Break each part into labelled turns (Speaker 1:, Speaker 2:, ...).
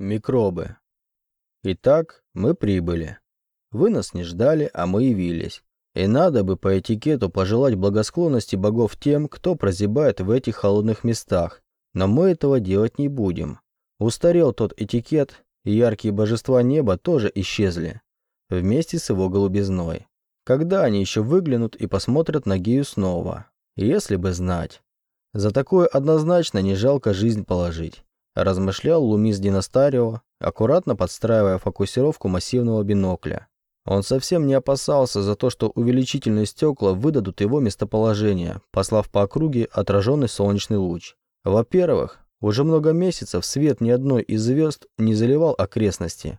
Speaker 1: Микробы. Итак, мы прибыли. Вы нас не ждали, а мы явились. И надо бы по этикету пожелать благосклонности богов тем, кто прозябает в этих холодных местах. Но мы этого делать не будем. Устарел тот этикет, и яркие божества неба тоже исчезли. Вместе с его голубизной. Когда они еще выглянут и посмотрят на Гею снова? Если бы знать. За такое однозначно не жалко жизнь положить размышлял Лумис Династарио, аккуратно подстраивая фокусировку массивного бинокля. Он совсем не опасался за то, что увеличительные стекла выдадут его местоположение, послав по округе отраженный солнечный луч. Во-первых, уже много месяцев свет ни одной из звезд не заливал окрестности.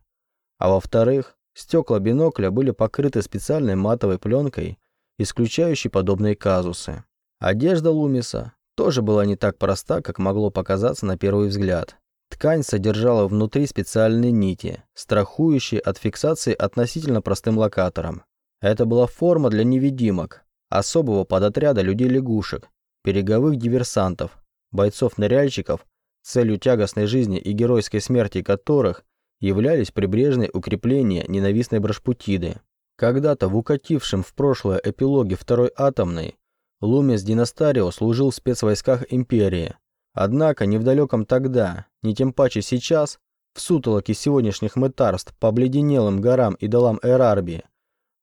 Speaker 1: А во-вторых, стекла бинокля были покрыты специальной матовой пленкой, исключающей подобные казусы. Одежда Лумиса тоже была не так проста, как могло показаться на первый взгляд. Ткань содержала внутри специальные нити, страхующие от фиксации относительно простым локатором. Это была форма для невидимок, особого подотряда людей-лягушек, береговых диверсантов, бойцов-ныряльщиков, целью тягостной жизни и геройской смерти которых являлись прибрежные укрепления ненавистной Брашпутиды. Когда-то в укатившем в прошлое эпилоге Второй атомной Лумис Династарио служил в спецвойсках империи. Однако не в далеком тогда, не тем паче сейчас, в сутолоке сегодняшних мытарств по обледенелым горам и долам Эрарби,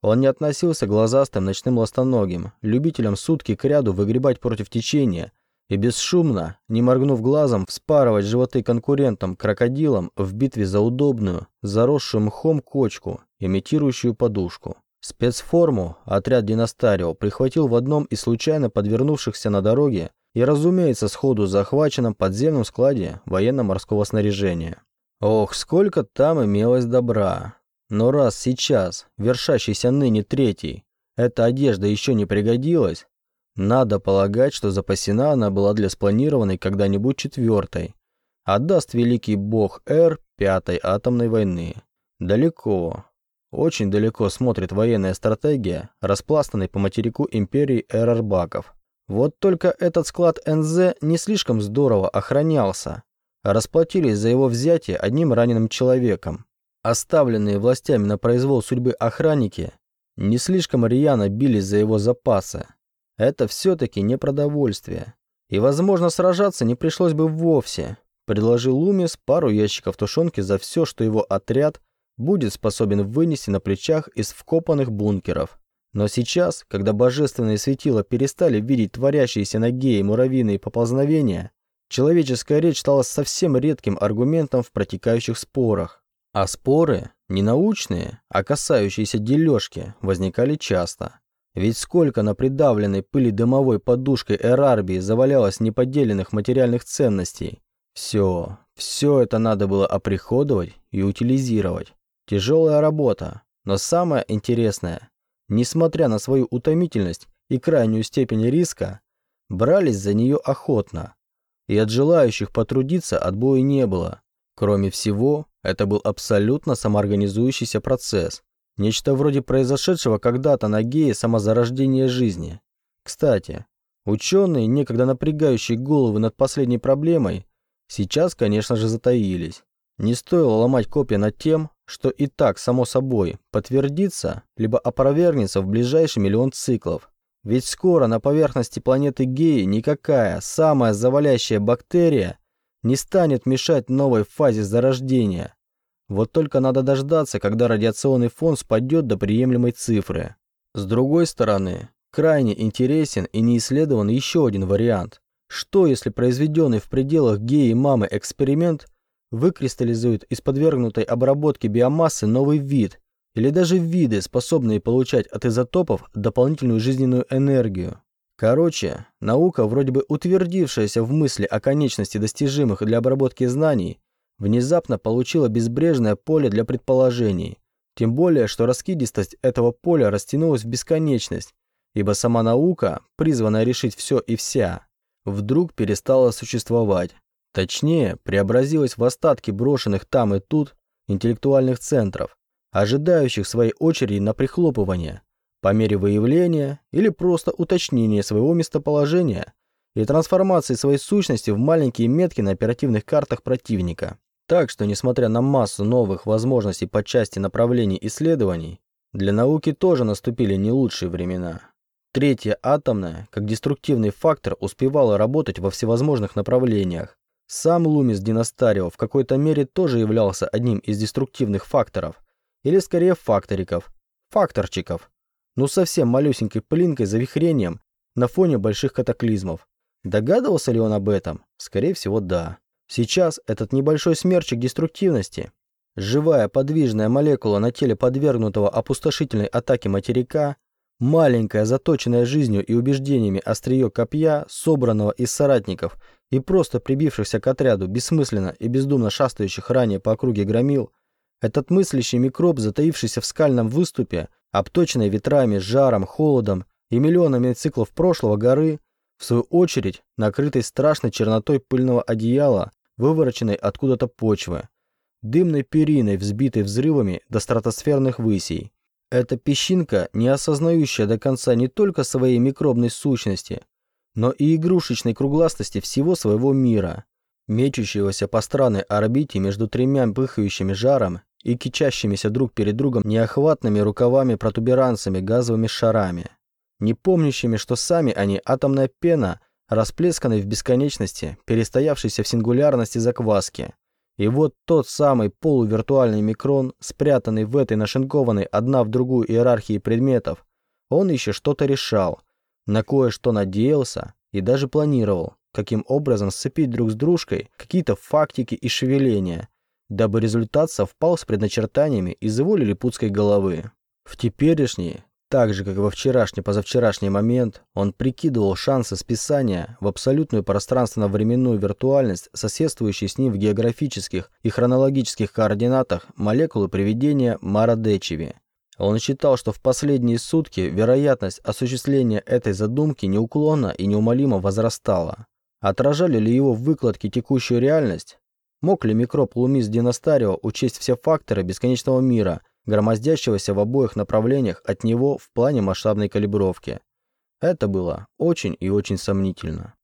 Speaker 1: он не относился к глазастым ночным ластоногим, любителям сутки к ряду выгребать против течения и бесшумно, не моргнув глазом, вспарывать животы конкурентам-крокодилам в битве за удобную, заросшую мхом кочку, имитирующую подушку. Спецформу отряд Династарио прихватил в одном из случайно подвернувшихся на дороге и, разумеется, сходу захваченном подземном складе военно-морского снаряжения. Ох, сколько там имелось добра. Но раз сейчас, вершащийся ныне третий, эта одежда еще не пригодилась, надо полагать, что запасена она была для спланированной когда-нибудь четвертой. Отдаст великий бог Эр пятой атомной войны. Далеко, очень далеко смотрит военная стратегия, распластанной по материку империи эрарбаков. Вот только этот склад НЗ не слишком здорово охранялся. Расплатились за его взятие одним раненым человеком. Оставленные властями на произвол судьбы охранники не слишком рьяно бились за его запасы. Это все-таки не продовольствие. И, возможно, сражаться не пришлось бы вовсе. Предложил Лумис пару ящиков тушенки за все, что его отряд будет способен вынести на плечах из вкопанных бункеров. Но сейчас, когда божественные светила перестали видеть творящиеся на геи муравьиные поползновения, человеческая речь стала совсем редким аргументом в протекающих спорах. А споры, не научные, а касающиеся дележки, возникали часто. Ведь сколько на придавленной пыли дымовой подушкой Эрарбии завалялось неподеленных материальных ценностей. Все, все это надо было оприходовать и утилизировать. Тяжелая работа, но самое интересное, несмотря на свою утомительность и крайнюю степень риска, брались за нее охотно. И от желающих потрудиться отбоя не было. Кроме всего, это был абсолютно самоорганизующийся процесс. Нечто вроде произошедшего когда-то на Гее самозарождения жизни. Кстати, ученые, некогда напрягающие головы над последней проблемой, сейчас, конечно же, затаились. Не стоило ломать копья над тем, что и так, само собой, подтвердится, либо опровергнется в ближайший миллион циклов. Ведь скоро на поверхности планеты Геи никакая, самая завалящая бактерия не станет мешать новой фазе зарождения. Вот только надо дождаться, когда радиационный фон спадет до приемлемой цифры. С другой стороны, крайне интересен и не исследован еще один вариант. Что если произведенный в пределах Геи мамы эксперимент – выкристаллизует из подвергнутой обработке биомассы новый вид или даже виды, способные получать от изотопов дополнительную жизненную энергию. Короче, наука, вроде бы утвердившаяся в мысли о конечности достижимых для обработки знаний, внезапно получила безбрежное поле для предположений. Тем более, что раскидистость этого поля растянулась в бесконечность, ибо сама наука, призванная решить все и вся, вдруг перестала существовать. Точнее, преобразилась в остатки брошенных там и тут интеллектуальных центров, ожидающих своей очереди на прихлопывание, по мере выявления или просто уточнения своего местоположения и трансформации своей сущности в маленькие метки на оперативных картах противника. Так что, несмотря на массу новых возможностей по части направлений исследований, для науки тоже наступили не лучшие времена. Третья атомная, как деструктивный фактор, успевала работать во всевозможных направлениях. Сам Лумис Диностарио в какой-то мере тоже являлся одним из деструктивных факторов, или скорее факториков, факторчиков, ну совсем малюсенькой пылинкой завихрением на фоне больших катаклизмов. Догадывался ли он об этом? Скорее всего, да. Сейчас этот небольшой смерчик деструктивности, живая подвижная молекула на теле подвергнутого опустошительной атаке материка, маленькая заточенная жизнью и убеждениями острие копья, собранного из соратников и просто прибившихся к отряду бессмысленно и бездумно шастающих ранее по округе громил, этот мыслящий микроб, затаившийся в скальном выступе, обточенной ветрами, жаром, холодом и миллионами циклов прошлого горы, в свою очередь, накрытой страшной чернотой пыльного одеяла, вывороченной откуда-то почвы, дымной периной, взбитой взрывами до стратосферных высей. Эта песчинка, не осознающая до конца не только своей микробной сущности, но и игрушечной кругластости всего своего мира, мечущегося по странной орбите между тремя пыхающими жаром и кичащимися друг перед другом неохватными рукавами-протуберанцами газовыми шарами, не помнящими, что сами они атомная пена, расплесканной в бесконечности, перестоявшейся в сингулярности закваски. И вот тот самый полувиртуальный микрон, спрятанный в этой нашинкованной одна в другую иерархии предметов, он еще что-то решал, на кое-что надеялся и даже планировал, каким образом сцепить друг с дружкой какие-то фактики и шевеления, дабы результат совпал с предначертаниями из его лилипутской головы. В теперешний, так же, как и во вчерашний-позавчерашний момент, он прикидывал шансы списания в абсолютную пространственно-временную виртуальность, соседствующей с ним в географических и хронологических координатах молекулы приведения Марадечеви. Он считал, что в последние сутки вероятность осуществления этой задумки неуклонно и неумолимо возрастала. Отражали ли его выкладки текущую реальность? Мог ли микроб Лумис Диностарио учесть все факторы бесконечного мира, громоздящегося в обоих направлениях от него в плане масштабной калибровки? Это было очень и очень сомнительно.